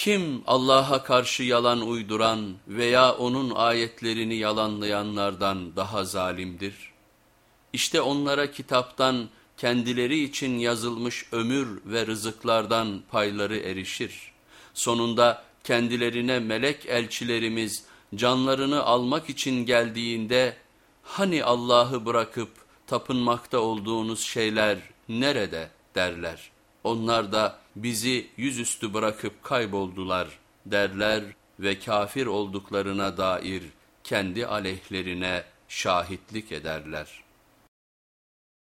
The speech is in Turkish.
Kim Allah'a karşı yalan uyduran veya onun ayetlerini yalanlayanlardan daha zalimdir? İşte onlara kitaptan kendileri için yazılmış ömür ve rızıklardan payları erişir. Sonunda kendilerine melek elçilerimiz canlarını almak için geldiğinde hani Allah'ı bırakıp tapınmakta olduğunuz şeyler nerede derler. Onlar da bizi yüzüstü bırakıp kayboldular derler ve kafir olduklarına dair kendi aleyhlerine şahitlik ederler.''